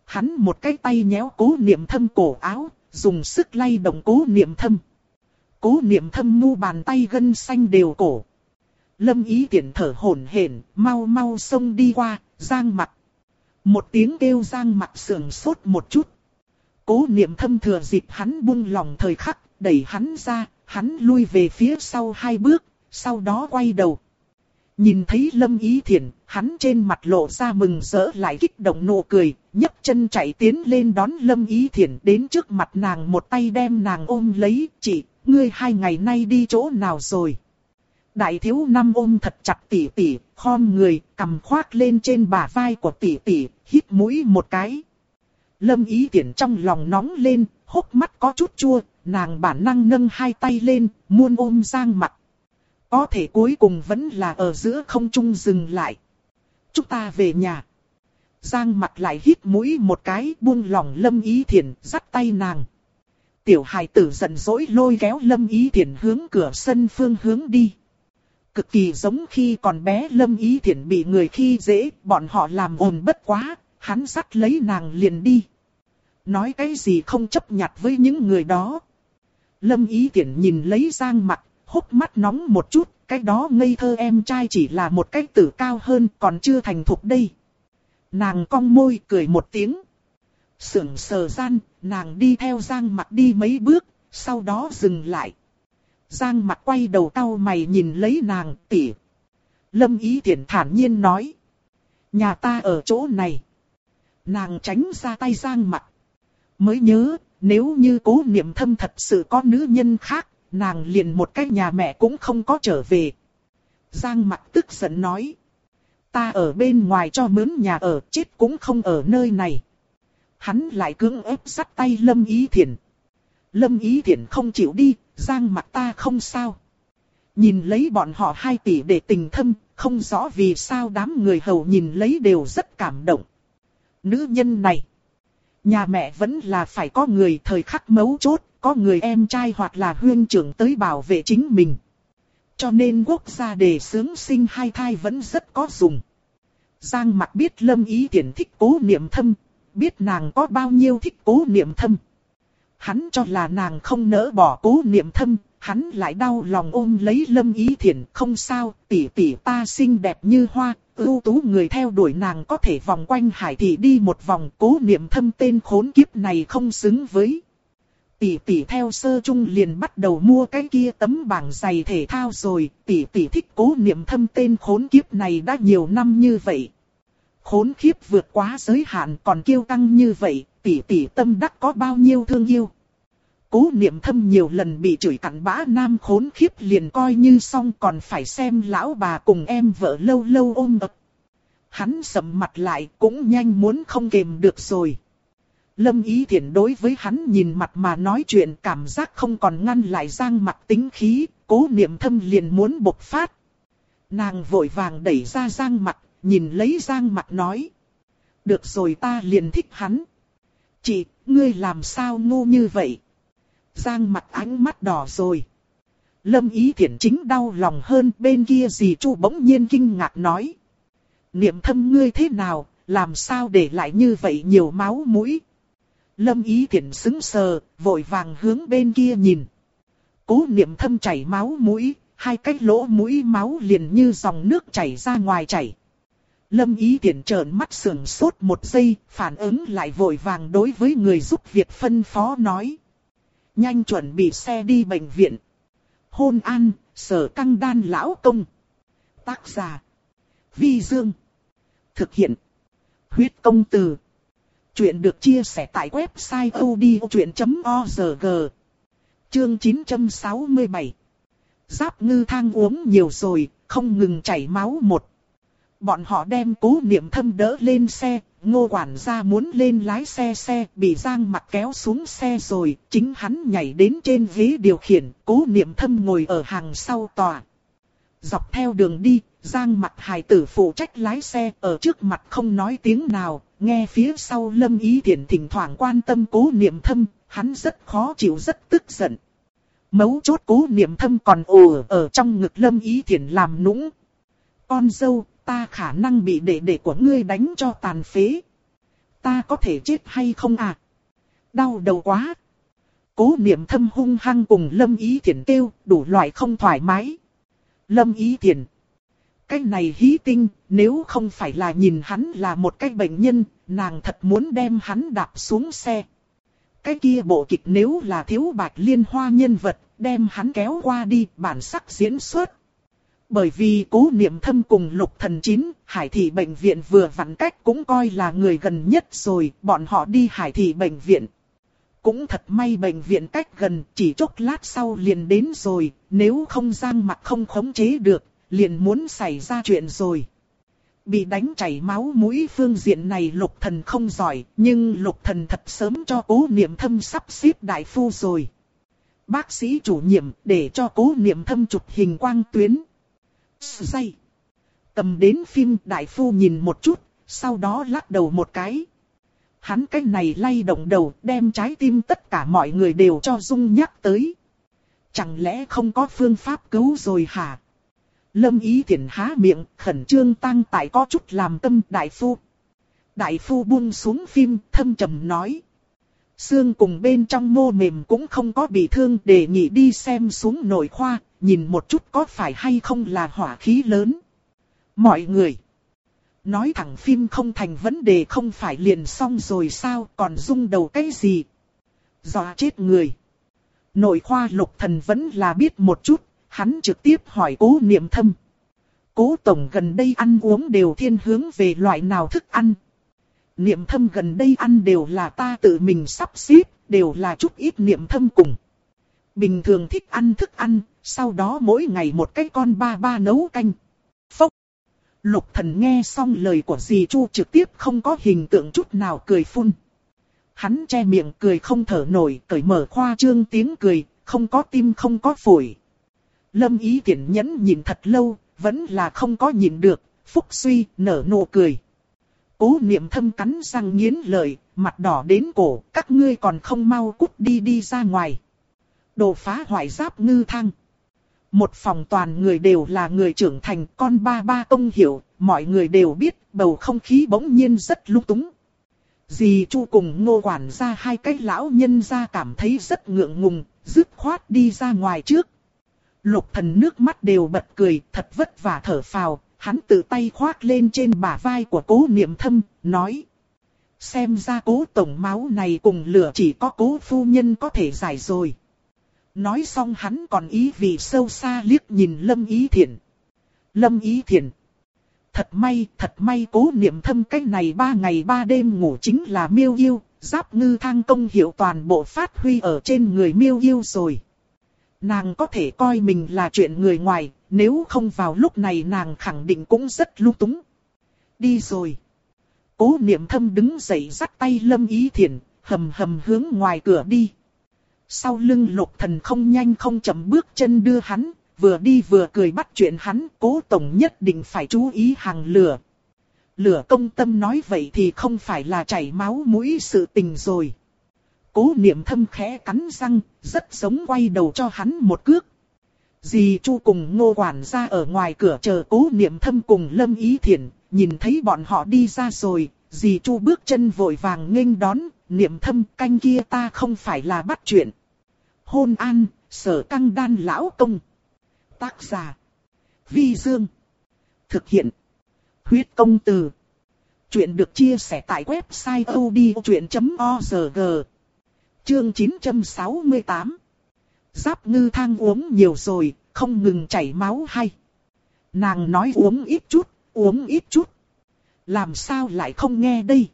Hắn một cái tay nhéo cố niệm thâm cổ áo, dùng sức lay động cố niệm thâm. Cố niệm thâm mu bàn tay gân xanh đều cổ. Lâm ý tiện thở hổn hển, mau mau xông đi qua, giang mặt. Một tiếng kêu giang mặt sườn sốt một chút. Cố niệm thâm thừa dịp hắn buông lòng thời khắc, đẩy hắn ra, hắn lui về phía sau hai bước, sau đó quay đầu. Nhìn thấy Lâm Ý Thiển, hắn trên mặt lộ ra mừng rỡ lại kích động nụ cười, nhấc chân chạy tiến lên đón Lâm Ý Thiển đến trước mặt nàng một tay đem nàng ôm lấy, chị, ngươi hai ngày nay đi chỗ nào rồi? Đại thiếu năm ôm thật chặt tỷ tỷ, khom người, cầm khoác lên trên bả vai của tỷ tỷ, hít mũi một cái. Lâm ý tiện trong lòng nóng lên, hốc mắt có chút chua, nàng bản năng nâng hai tay lên, muôn ôm Giang mặt. Có thể cuối cùng vẫn là ở giữa không trung dừng lại. Chúng ta về nhà. Giang mặt lại hít mũi một cái buông lỏng lâm ý thiền dắt tay nàng. Tiểu hài tử giận dỗi lôi kéo lâm ý thiền hướng cửa sân phương hướng đi. Cực kỳ giống khi còn bé lâm ý thiền bị người khi dễ, bọn họ làm ồn bất quá, hắn dắt lấy nàng liền đi. Nói cái gì không chấp nhặt với những người đó. Lâm ý Tiễn nhìn lấy giang Mặc, hốc mắt nóng một chút, cái đó ngây thơ em trai chỉ là một cái tử cao hơn còn chưa thành thục đây. Nàng cong môi cười một tiếng. Sưởng sờ gian, nàng đi theo Giang Mặc đi mấy bước, sau đó dừng lại. Giang Mặc quay đầu tao mày nhìn lấy nàng tỉ. Lâm ý Tiễn thản nhiên nói. Nhà ta ở chỗ này. Nàng tránh ra tay Giang Mặc. Mới nhớ, nếu như cố niệm thâm thật sự có nữ nhân khác, nàng liền một cái nhà mẹ cũng không có trở về. Giang mặt tức giận nói. Ta ở bên ngoài cho mướn nhà ở chết cũng không ở nơi này. Hắn lại cưỡng ép sắt tay Lâm Ý Thiển. Lâm Ý Thiển không chịu đi, giang mặt ta không sao. Nhìn lấy bọn họ hai tỷ để tình thâm, không rõ vì sao đám người hầu nhìn lấy đều rất cảm động. Nữ nhân này, nhà mẹ vẫn là phải có người thời khắc mấu chốt, có người em trai hoặc là huyên trưởng tới bảo vệ chính mình. Cho nên quốc gia đề xướng sinh hai thai vẫn rất có dùng. Giang mặt biết lâm ý tiện thích cố niệm thâm, biết nàng có bao nhiêu thích cố niệm thâm. Hắn cho là nàng không nỡ bỏ cố niệm thâm, hắn lại đau lòng ôm lấy lâm ý thiện không sao, tỷ tỷ ta xinh đẹp như hoa, ưu tú người theo đuổi nàng có thể vòng quanh hải thị đi một vòng cố niệm thâm tên khốn kiếp này không xứng với. Tỷ tỷ theo sơ trung liền bắt đầu mua cái kia tấm bảng giày thể thao rồi, tỷ tỷ thích cố niệm thâm tên khốn kiếp này đã nhiều năm như vậy. Khốn kiếp vượt quá giới hạn còn kiêu căng như vậy, tỷ tỷ tâm đắc có bao nhiêu thương yêu. Cố niệm thâm nhiều lần bị chửi cặn bã nam khốn khiếp liền coi như xong còn phải xem lão bà cùng em vợ lâu lâu ôm ập. Hắn sầm mặt lại cũng nhanh muốn không kềm được rồi. Lâm Ý Thiển đối với hắn nhìn mặt mà nói chuyện cảm giác không còn ngăn lại giang mặt tính khí, cố niệm thâm liền muốn bộc phát. Nàng vội vàng đẩy ra giang mặt, nhìn lấy giang mặt nói. Được rồi ta liền thích hắn. Chị, ngươi làm sao ngu như vậy? Giang mặt ánh mắt đỏ rồi. Lâm Ý thiện chính đau lòng hơn bên kia dì Chu bỗng nhiên kinh ngạc nói. Niệm thâm ngươi thế nào, làm sao để lại như vậy nhiều máu mũi, Lâm Ý thiện xứng sờ, vội vàng hướng bên kia nhìn. Cố niệm thâm chảy máu mũi, hai cái lỗ mũi máu liền như dòng nước chảy ra ngoài chảy. Lâm Ý thiện trợn mắt sườn sốt một giây, phản ứng lại vội vàng đối với người giúp việc phân phó nói. Nhanh chuẩn bị xe đi bệnh viện. Hôn an, sở căng đan lão công. Tác giả. Vi Dương. Thực hiện. Huyết công từ. Chuyện được chia sẻ tại website odchuyện.org Chương 967 Giáp ngư thang uống nhiều rồi, không ngừng chảy máu một. Bọn họ đem cố niệm thâm đỡ lên xe, ngô quản gia muốn lên lái xe xe, bị Giang mặt kéo xuống xe rồi, chính hắn nhảy đến trên ghế điều khiển, cố niệm thâm ngồi ở hàng sau tòa. Dọc theo đường đi, Giang mặt hài tử phụ trách lái xe ở trước mặt không nói tiếng nào, nghe phía sau lâm ý thiện thỉnh thoảng quan tâm cố niệm thâm, hắn rất khó chịu rất tức giận. Mấu chốt cố niệm thâm còn ồ ở trong ngực lâm ý thiện làm nũng. Con dâu, ta khả năng bị đệ đệ của ngươi đánh cho tàn phế. Ta có thể chết hay không à? Đau đầu quá. Cố niệm thâm hung hăng cùng lâm ý Thiển kêu, đủ loại không thoải mái. Lâm ý Thiển, cái này hí tinh, nếu không phải là nhìn hắn là một cái bệnh nhân, nàng thật muốn đem hắn đạp xuống xe. Cái kia bộ kịch nếu là thiếu bạch liên hoa nhân vật, đem hắn kéo qua đi, bản sắc diễn xuất. Bởi vì cố niệm thâm cùng lục thần chín, hải thị bệnh viện vừa vặn cách cũng coi là người gần nhất rồi, bọn họ đi hải thị bệnh viện. cũng thật may bệnh viện cách gần, chỉ chốc lát sau liền đến rồi, nếu không Giang mặt không khống chế được, liền muốn xảy ra chuyện rồi. Bị đánh chảy máu mũi phương diện này lục thần không giỏi, nhưng lục thần thật sớm cho cố niệm thâm sắp xếp đại phu rồi. Bác sĩ chủ nhiệm để cho cố niệm thâm chụp hình quang tuyến. Dây. Cầm đến phim đại phu nhìn một chút, sau đó lắc đầu một cái. Hắn cái này lay động đầu đem trái tim tất cả mọi người đều cho dung nhắc tới. Chẳng lẽ không có phương pháp cứu rồi hả? Lâm ý thiện há miệng, khẩn trương tăng tại có chút làm tâm đại phu. Đại phu buông xuống phim, thâm trầm nói. Xương cùng bên trong mô mềm cũng không có bị thương để nhị đi xem xuống nội khoa, nhìn một chút có phải hay không là hỏa khí lớn. Mọi người. Nói thẳng phim không thành vấn đề không phải liền xong rồi sao còn rung đầu cái gì. Dọa chết người. Nội khoa lục thần vẫn là biết một chút, hắn trực tiếp hỏi cố niệm thâm. Cố tổng gần đây ăn uống đều thiên hướng về loại nào thức ăn. Niệm thâm gần đây ăn đều là ta tự mình sắp xếp, đều là chút ít niệm thâm cùng. Bình thường thích ăn thức ăn, sau đó mỗi ngày một cái con ba ba nấu canh. Phốc. Lục thần nghe xong lời của dì Chu trực tiếp không có hình tượng chút nào cười phun. Hắn che miệng cười không thở nổi, cởi mở khoa trương tiếng cười, không có tim không có phổi. Lâm ý kiển nhẫn nhìn thật lâu, vẫn là không có nhìn được, phúc suy, nở nụ cười. Cố niệm thâm cắn răng nghiến lợi, mặt đỏ đến cổ, các ngươi còn không mau cút đi đi ra ngoài. Đồ phá hoại giáp ngư thăng. Một phòng toàn người đều là người trưởng thành con ba ba công hiểu, mọi người đều biết bầu không khí bỗng nhiên rất lung túng. Dì Chu cùng ngô quản ra hai cái lão nhân ra cảm thấy rất ngượng ngùng, dứt khoát đi ra ngoài trước. Lục thần nước mắt đều bật cười, thật vất vả thở phào, hắn tự tay khoác lên trên bả vai của cố niệm thâm, nói. Xem ra cố tổng máu này cùng lửa chỉ có cố phu nhân có thể giải rồi. Nói xong hắn còn ý vì sâu xa liếc nhìn Lâm Ý Thiển. Lâm Ý Thiển. Thật may, thật may cố niệm thâm cách này ba ngày ba đêm ngủ chính là miêu yêu, giáp ngư thang công hiệu toàn bộ phát huy ở trên người miêu yêu rồi. Nàng có thể coi mình là chuyện người ngoài, nếu không vào lúc này nàng khẳng định cũng rất lung túng. Đi rồi. Cố niệm thâm đứng dậy dắt tay lâm ý Thiền, hầm hầm hướng ngoài cửa đi. Sau lưng lục thần không nhanh không chậm bước chân đưa hắn, vừa đi vừa cười bắt chuyện hắn, cố tổng nhất định phải chú ý hàng lửa. Lửa công tâm nói vậy thì không phải là chảy máu mũi sự tình rồi. Cố niệm thâm khẽ cắn răng, rất giống quay đầu cho hắn một cước. Dì Chu cùng ngô quản ra ở ngoài cửa chờ cố niệm thâm cùng lâm ý thiện, nhìn thấy bọn họ đi ra rồi, dì Chu bước chân vội vàng nghênh đón, niệm thâm canh kia ta không phải là bắt chuyện. Hôn an, sở căng đan lão công. Tác giả. Vi Dương. Thực hiện. Huyết công từ. Chuyện được chia sẻ tại website odchuyện.org. Chương 968. Giáp ngư thang uống nhiều rồi, không ngừng chảy máu hay. Nàng nói uống ít chút, uống ít chút. Làm sao lại không nghe đây?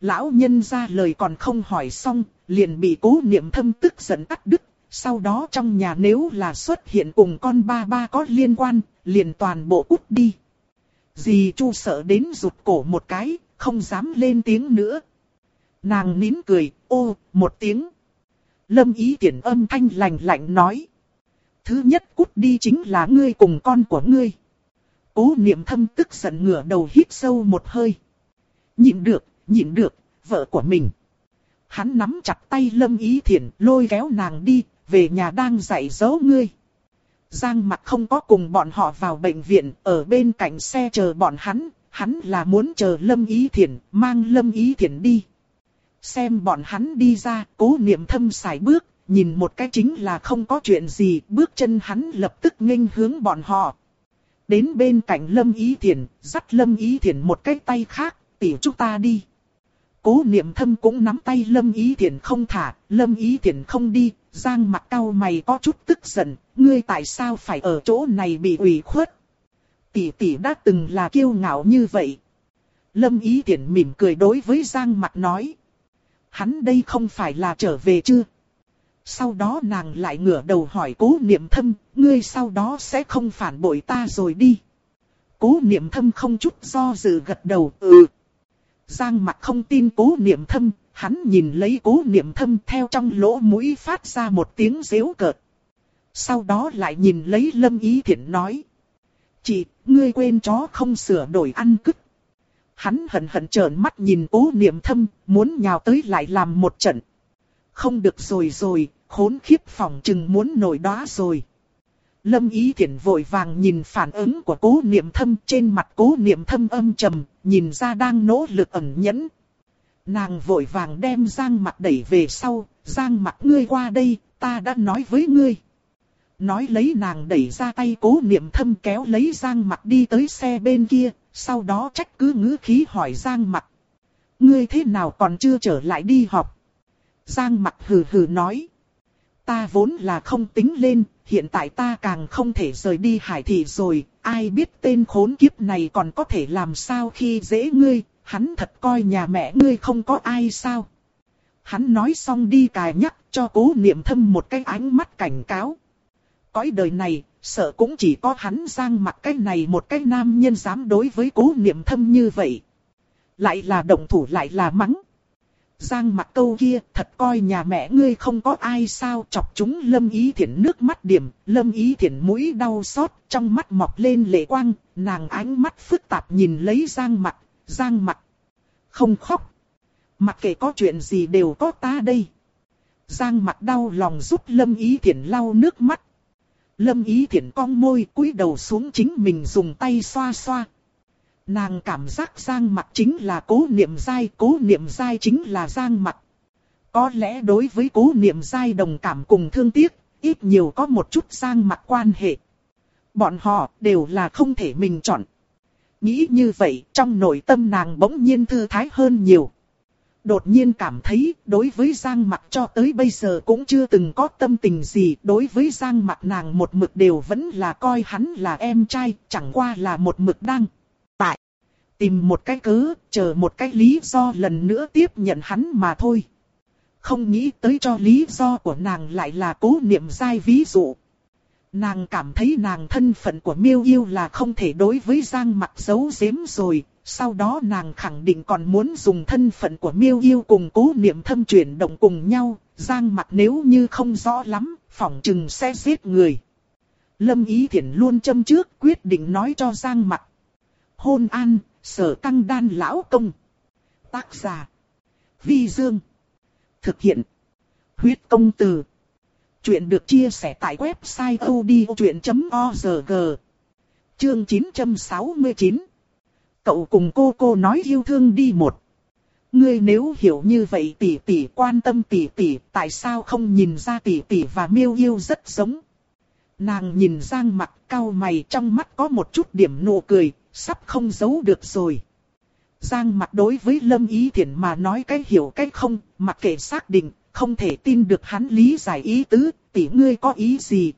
Lão nhân ra lời còn không hỏi xong, liền bị cố niệm thâm tức giận cắt đứt. Sau đó trong nhà nếu là xuất hiện cùng con ba ba có liên quan, liền toàn bộ cút đi. Dì Chu sợ đến rụt cổ một cái, không dám lên tiếng nữa. Nàng nín cười, ô, một tiếng. Lâm ý tiện âm thanh lạnh lạnh nói. Thứ nhất cút đi chính là ngươi cùng con của ngươi. Cố niệm thâm tức giận ngửa đầu hít sâu một hơi. Nhịn được, nhịn được, vợ của mình. Hắn nắm chặt tay lâm ý thiện lôi kéo nàng đi, về nhà đang dạy dỗ ngươi. Giang mặt không có cùng bọn họ vào bệnh viện, ở bên cạnh xe chờ bọn hắn, hắn là muốn chờ lâm ý thiện, mang lâm ý thiện đi. Xem bọn hắn đi ra, cố niệm thâm xài bước, nhìn một cái chính là không có chuyện gì, bước chân hắn lập tức nghênh hướng bọn họ. Đến bên cạnh Lâm Ý Thiển, dắt Lâm Ý Thiển một cái tay khác, tỉ chúng ta đi. Cố niệm thâm cũng nắm tay Lâm Ý Thiển không thả, Lâm Ý Thiển không đi, Giang mặt cao mày có chút tức giận, ngươi tại sao phải ở chỗ này bị ủy khuất? Tỷ tỷ đã từng là kiêu ngạo như vậy. Lâm Ý Thiển mỉm cười đối với Giang mặt nói hắn đây không phải là trở về chưa? Sau đó nàng lại ngửa đầu hỏi cố niệm thâm, ngươi sau đó sẽ không phản bội ta rồi đi. Cố niệm thâm không chút do dự gật đầu, ừ. Giang mặt không tin cố niệm thâm, hắn nhìn lấy cố niệm thâm theo trong lỗ mũi phát ra một tiếng dễu cợt. Sau đó lại nhìn lấy lâm ý thiện nói. Chị, ngươi quên chó không sửa đổi ăn cứt. Hắn hận hận trợn mắt nhìn cố niệm thâm, muốn nhào tới lại làm một trận. Không được rồi rồi, khốn khiếp phòng chừng muốn nổi đóa rồi. Lâm Ý Thiển vội vàng nhìn phản ứng của cố niệm thâm trên mặt cố niệm thâm âm trầm, nhìn ra đang nỗ lực ẩn nhẫn. Nàng vội vàng đem Giang mặt đẩy về sau, Giang mặt ngươi qua đây, ta đã nói với ngươi. Nói lấy nàng đẩy ra tay cố niệm thâm kéo lấy Giang mặt đi tới xe bên kia, sau đó trách cứ ngữ khí hỏi Giang mặt. Ngươi thế nào còn chưa trở lại đi học? Giang mặt hừ hừ nói. Ta vốn là không tính lên, hiện tại ta càng không thể rời đi hải thị rồi, ai biết tên khốn kiếp này còn có thể làm sao khi dễ ngươi, hắn thật coi nhà mẹ ngươi không có ai sao. Hắn nói xong đi cài nhắc cho cố niệm thâm một cái ánh mắt cảnh cáo. Cõi đời này, sợ cũng chỉ có hắn giang mặt cái này một cái nam nhân dám đối với cố niệm thâm như vậy. Lại là động thủ lại là mắng. Giang mặt câu kia thật coi nhà mẹ ngươi không có ai sao chọc chúng lâm ý thiện nước mắt điểm, lâm ý thiện mũi đau xót, trong mắt mọc lên lệ quang, nàng ánh mắt phức tạp nhìn lấy giang mặt, giang mặt. Không khóc. Mặc kệ có chuyện gì đều có ta đây. Giang mặt đau lòng giúp lâm ý thiện lau nước mắt. Lâm ý thiện cong môi cúi đầu xuống chính mình dùng tay xoa xoa, Nàng cảm giác Giang mặt chính là cố niệm dai, cố niệm dai chính là Giang mặt. Có lẽ đối với cố niệm dai đồng cảm cùng thương tiếc, ít nhiều có một chút Giang mặt quan hệ. Bọn họ đều là không thể mình chọn. Nghĩ như vậy, trong nội tâm nàng bỗng nhiên thư thái hơn nhiều. Đột nhiên cảm thấy, đối với Giang mặt cho tới bây giờ cũng chưa từng có tâm tình gì. Đối với Giang mặt nàng một mực đều vẫn là coi hắn là em trai, chẳng qua là một mực đang Tìm một cái cớ, chờ một cái lý do lần nữa tiếp nhận hắn mà thôi. Không nghĩ tới cho lý do của nàng lại là cố niệm dai ví dụ. Nàng cảm thấy nàng thân phận của miêu yêu là không thể đối với Giang mặt giấu giếm rồi. Sau đó nàng khẳng định còn muốn dùng thân phận của miêu yêu cùng cố niệm thâm chuyển động cùng nhau. Giang mặt nếu như không rõ lắm, phỏng chừng sẽ giết người. Lâm Ý Thiển luôn châm trước quyết định nói cho Giang mặt hôn an, sở căng đan lão công. Tác giả. Vi Dương. Thực hiện. Huyết công từ. Chuyện được chia sẻ tại website odchuyện.org. Chương 969. Cậu cùng cô cô nói yêu thương đi một. Ngươi nếu hiểu như vậy tỷ tỷ quan tâm tỷ tỷ, tại sao không nhìn ra tỷ tỷ và miêu yêu rất giống? Nàng nhìn Giang mặt cao mày trong mắt có một chút điểm nụ cười, sắp không giấu được rồi. Giang mặt đối với Lâm Ý Thiển mà nói cái hiểu cái không, mặc kệ xác định, không thể tin được hắn lý giải ý tứ, tỷ ngươi có ý gì.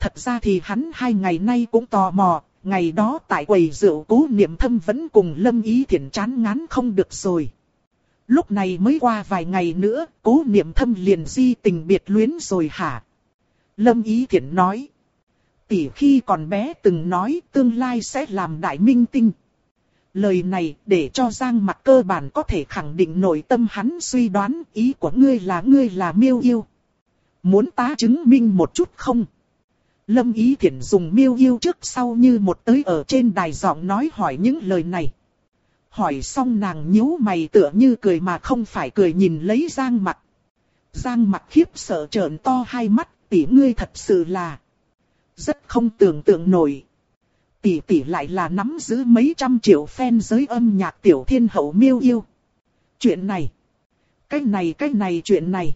Thật ra thì hắn hai ngày nay cũng tò mò, ngày đó tại quầy rượu cố niệm thâm vẫn cùng Lâm Ý Thiển chán ngán không được rồi. Lúc này mới qua vài ngày nữa, cố niệm thâm liền di tình biệt luyến rồi hả? Lâm Ý Thiển nói tỷ khi còn bé từng nói tương lai sẽ làm đại minh tinh. Lời này để cho Giang mặt cơ bản có thể khẳng định nội tâm hắn suy đoán ý của ngươi là ngươi là miêu yêu. Muốn tá chứng minh một chút không? Lâm Ý Thiển dùng miêu yêu trước sau như một tới ở trên đài giọng nói hỏi những lời này. Hỏi xong nàng nhíu mày tựa như cười mà không phải cười nhìn lấy Giang mặt. Giang mặt khiếp sợ trợn to hai mắt, tỷ ngươi thật sự là rất không tưởng tượng nổi. Tỷ tỷ lại là nắm giữ mấy trăm triệu fan giới âm nhạc tiểu thiên hậu miêu yêu. Chuyện này, cái này cái này chuyện này.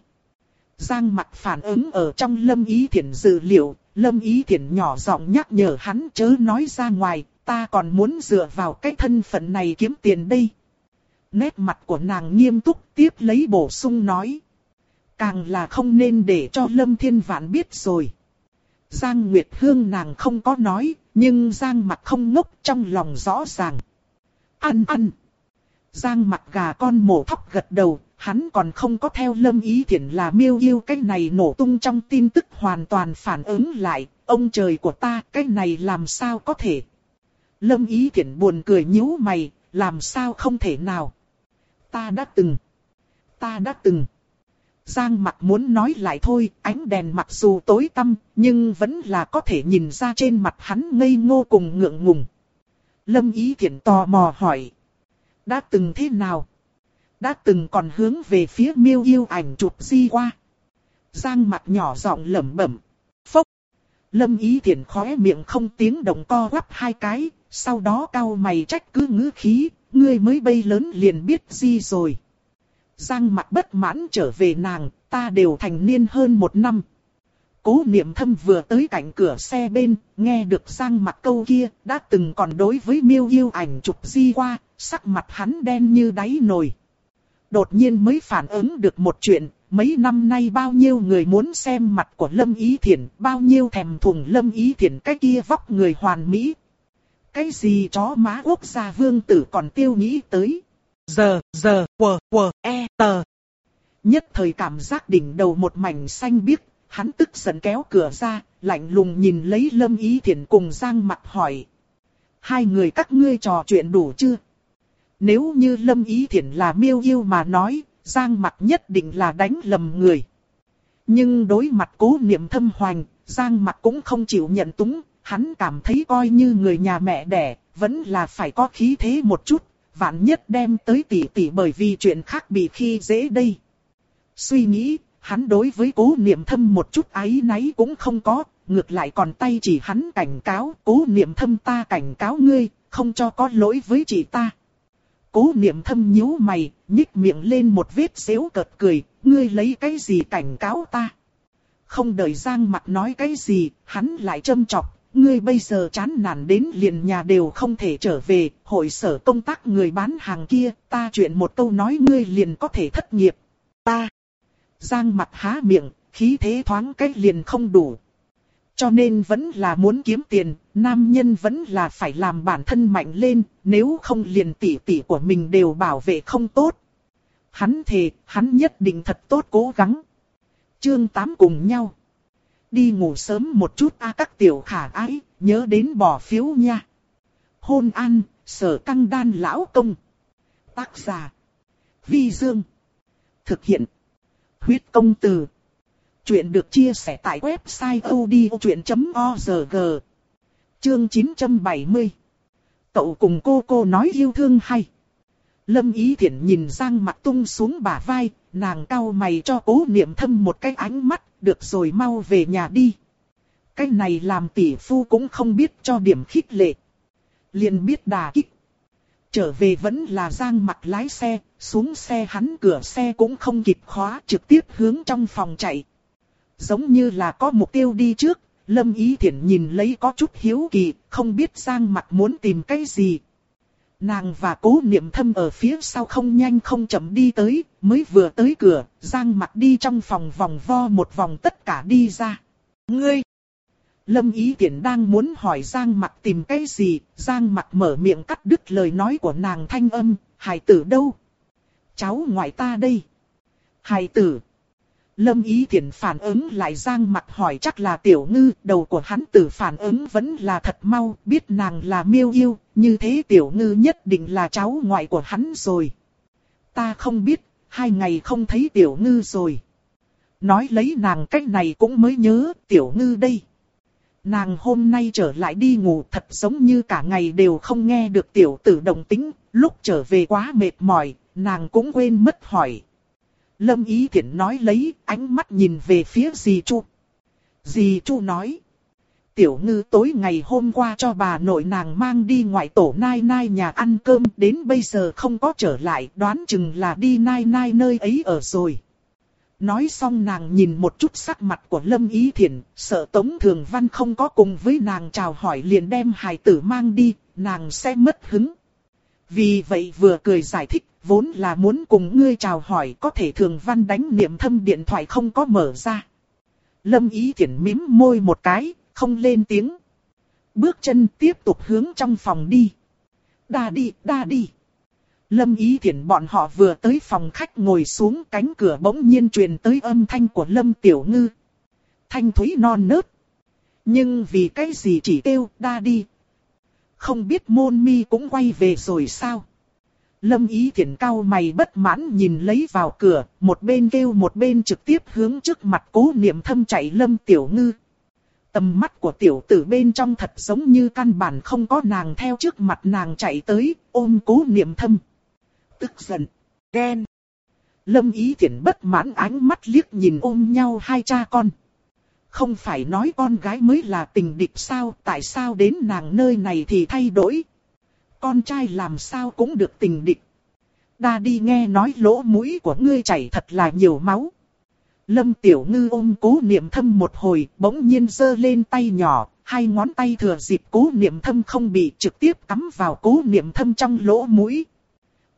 Giang mặt phản ứng ở trong lâm ý thiện dự liệu, lâm ý thiện nhỏ giọng nhắc nhở hắn chớ nói ra ngoài, ta còn muốn dựa vào cái thân phận này kiếm tiền đây. Nét mặt của nàng nghiêm túc tiếp lấy bổ sung nói. Càng là không nên để cho Lâm Thiên Vạn biết rồi. Giang Nguyệt Hương nàng không có nói, nhưng Giang mặt không ngốc trong lòng rõ ràng. Ăn ăn. Giang mặt gà con mổ thóc gật đầu, hắn còn không có theo Lâm Ý thiện là miêu yêu cái này nổ tung trong tin tức hoàn toàn phản ứng lại, ông trời của ta cái này làm sao có thể. Lâm Ý thiện buồn cười nhíu mày, làm sao không thể nào. Ta đã từng, ta đã từng. Giang mặt muốn nói lại thôi, ánh đèn mặc dù tối tăm, nhưng vẫn là có thể nhìn ra trên mặt hắn ngây ngô cùng ngượng ngùng. Lâm Ý Thiển tò mò hỏi. Đã từng thế nào? Đã từng còn hướng về phía miêu yêu ảnh chụp di qua. Giang mặt nhỏ giọng lẩm bẩm. Phốc. Lâm Ý Thiển khóe miệng không tiếng động co quắp hai cái, sau đó cau mày trách cứ ngữ khí, ngươi mới bay lớn liền biết di rồi. Giang mặt bất mãn trở về nàng, ta đều thành niên hơn một năm. Cố niệm thâm vừa tới cạnh cửa xe bên, nghe được Giang mặt câu kia, đã từng còn đối với miêu yêu ảnh chụp di qua, sắc mặt hắn đen như đáy nồi. Đột nhiên mới phản ứng được một chuyện, mấy năm nay bao nhiêu người muốn xem mặt của Lâm Ý Thiển, bao nhiêu thèm thùng Lâm Ý Thiển cái kia vóc người hoàn mỹ. Cái gì chó má quốc gia vương tử còn tiêu nghĩ tới. Giờ, giờ, quờ, quờ, e, tờ. Nhất thời cảm giác đỉnh đầu một mảnh xanh biếc, hắn tức giận kéo cửa ra, lạnh lùng nhìn lấy Lâm Ý Thiển cùng Giang mặt hỏi. Hai người các ngươi trò chuyện đủ chưa? Nếu như Lâm Ý Thiển là miêu yêu mà nói, Giang mặt nhất định là đánh lầm người. Nhưng đối mặt cố niệm thâm hoành, Giang mặt cũng không chịu nhận túng, hắn cảm thấy coi như người nhà mẹ đẻ, vẫn là phải có khí thế một chút, vạn nhất đem tới tỷ tỷ bởi vì chuyện khác bị khi dễ đây. Suy nghĩ, hắn đối với cố niệm thâm một chút ái náy cũng không có, ngược lại còn tay chỉ hắn cảnh cáo, cố niệm thâm ta cảnh cáo ngươi, không cho có lỗi với chị ta. Cố niệm thâm nhíu mày, nhích miệng lên một vết xéo cợt cười, ngươi lấy cái gì cảnh cáo ta? Không đợi Giang mặt nói cái gì, hắn lại châm chọc, ngươi bây giờ chán nản đến liền nhà đều không thể trở về, hội sở công tác người bán hàng kia, ta chuyện một câu nói ngươi liền có thể thất nghiệp. Ta. Giang mặt há miệng, khí thế thoáng cách liền không đủ. Cho nên vẫn là muốn kiếm tiền, nam nhân vẫn là phải làm bản thân mạnh lên, nếu không liền tỷ tỷ của mình đều bảo vệ không tốt. Hắn thề, hắn nhất định thật tốt cố gắng. Chương 8 cùng nhau. Đi ngủ sớm một chút a à, các tiểu khả ái, nhớ đến bỏ phiếu nha. Hôn an, sở căng đan lão công. Tác giả. Vi Dương. Thực hiện. Huyết công từ. Chuyện được chia sẻ tại website odchuyện.org. Chương 970. Cậu cùng cô cô nói yêu thương hay. Lâm Ý Thiển nhìn Giang mặt tung xuống bả vai, nàng cau mày cho cố niệm thâm một cái ánh mắt, được rồi mau về nhà đi. Cái này làm tỷ phu cũng không biết cho điểm khích lệ. liền biết đà kích. Trở về vẫn là Giang mặt lái xe, xuống xe hắn cửa xe cũng không kịp khóa trực tiếp hướng trong phòng chạy. Giống như là có mục tiêu đi trước, Lâm Ý Thiển nhìn lấy có chút hiếu kỳ, không biết Giang mặt muốn tìm cái gì, Nàng và cố niệm thâm ở phía sau không nhanh không chậm đi tới, mới vừa tới cửa, Giang mặt đi trong phòng vòng vo một vòng tất cả đi ra. Ngươi! Lâm Ý Tiễn đang muốn hỏi Giang mặt tìm cái gì, Giang mặt mở miệng cắt đứt lời nói của nàng thanh âm, hài tử đâu? Cháu ngoại ta đây. Hài tử! Lâm Ý Thiển phản ứng lại Giang mặt hỏi chắc là tiểu ngư, đầu của hắn tử phản ứng vẫn là thật mau, biết nàng là miêu yêu, như thế tiểu ngư nhất định là cháu ngoại của hắn rồi. Ta không biết, hai ngày không thấy tiểu ngư rồi. Nói lấy nàng cách này cũng mới nhớ, tiểu ngư đây. Nàng hôm nay trở lại đi ngủ thật giống như cả ngày đều không nghe được tiểu tử đồng tính, lúc trở về quá mệt mỏi, nàng cũng quên mất hỏi. Lâm Ý Thiển nói lấy, ánh mắt nhìn về phía dì Chu. Dì Chu nói. Tiểu ngư tối ngày hôm qua cho bà nội nàng mang đi ngoại tổ nai nai nhà ăn cơm đến bây giờ không có trở lại đoán chừng là đi nai nai nơi ấy ở rồi. Nói xong nàng nhìn một chút sắc mặt của Lâm Ý Thiển, sợ Tống Thường Văn không có cùng với nàng chào hỏi liền đem hài tử mang đi, nàng sẽ mất hứng. Vì vậy vừa cười giải thích, vốn là muốn cùng ngươi chào hỏi có thể thường văn đánh niệm thâm điện thoại không có mở ra. Lâm ý thiển mím môi một cái, không lên tiếng. Bước chân tiếp tục hướng trong phòng đi. Đa đi, đa đi. Lâm Ý Thiển bọn họ vừa tới phòng khách ngồi xuống cánh cửa bỗng nhiên truyền tới âm thanh của Lâm Tiểu Ngư. Thanh thúy non nớt. Nhưng vì cái gì chỉ kêu đa đi. Không biết môn mi cũng quay về rồi sao? Lâm Ý Thiển cao mày bất mãn nhìn lấy vào cửa, một bên kêu một bên trực tiếp hướng trước mặt cố niệm thâm chạy Lâm Tiểu Ngư. Tầm mắt của tiểu tử bên trong thật giống như căn bản không có nàng theo trước mặt nàng chạy tới, ôm cố niệm thâm. Tức giận, ghen. Lâm Ý Thiển bất mãn ánh mắt liếc nhìn ôm nhau hai cha con. Không phải nói con gái mới là tình địch sao, tại sao đến nàng nơi này thì thay đổi. Con trai làm sao cũng được tình địch. Đa đi nghe nói lỗ mũi của ngươi chảy thật là nhiều máu. Lâm Tiểu Ngư ôm cố niệm thâm một hồi, bỗng nhiên giơ lên tay nhỏ, hai ngón tay thừa dịp cố niệm thâm không bị trực tiếp cắm vào cố niệm thâm trong lỗ mũi.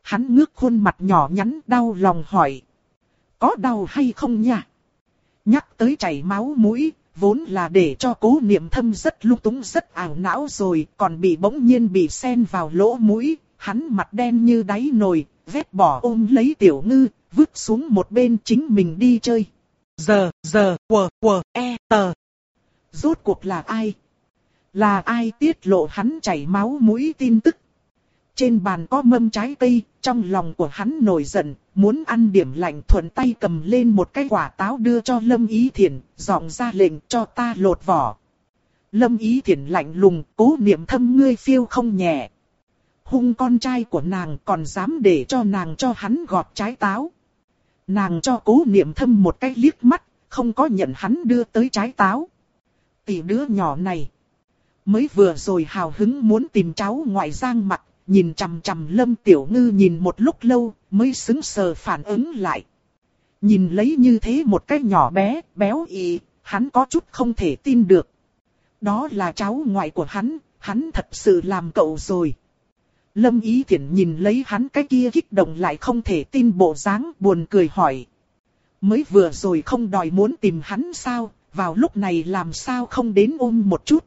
Hắn ngước khuôn mặt nhỏ nhắn đau lòng hỏi. Có đau hay không nha? Nhắc tới chảy máu mũi, vốn là để cho cố niệm thâm rất lung túng rất ảo não rồi, còn bị bỗng nhiên bị sen vào lỗ mũi, hắn mặt đen như đáy nồi, vét bỏ ôm lấy tiểu ngư, vứt xuống một bên chính mình đi chơi. Giờ, giờ, quờ, quờ, e, tờ. Rốt cuộc là ai? Là ai tiết lộ hắn chảy máu mũi tin tức? Trên bàn có mâm trái cây, trong lòng của hắn nổi giận, muốn ăn điểm lạnh thuận tay cầm lên một cái quả táo đưa cho Lâm Ý Thiển, giọng ra lệnh cho ta lột vỏ. Lâm Ý Thiển lạnh lùng, cố niệm thâm ngươi phiêu không nhẹ. Hung con trai của nàng còn dám để cho nàng cho hắn gọt trái táo. Nàng cho cố niệm thâm một cái liếc mắt, không có nhận hắn đưa tới trái táo. Tỷ đứa nhỏ này. Mới vừa rồi hào hứng muốn tìm cháu ngoại giang mặt, nhìn chằm chằm lâm tiểu ngư nhìn một lúc lâu, mới xứng sờ phản ứng lại. Nhìn lấy như thế một cái nhỏ bé, béo ị, hắn có chút không thể tin được. Đó là cháu ngoại của hắn, hắn thật sự làm cậu rồi. Lâm Ý Thiển nhìn lấy hắn cái kia kích động lại không thể tin bộ dáng buồn cười hỏi. Mới vừa rồi không đòi muốn tìm hắn sao, vào lúc này làm sao không đến ôm một chút.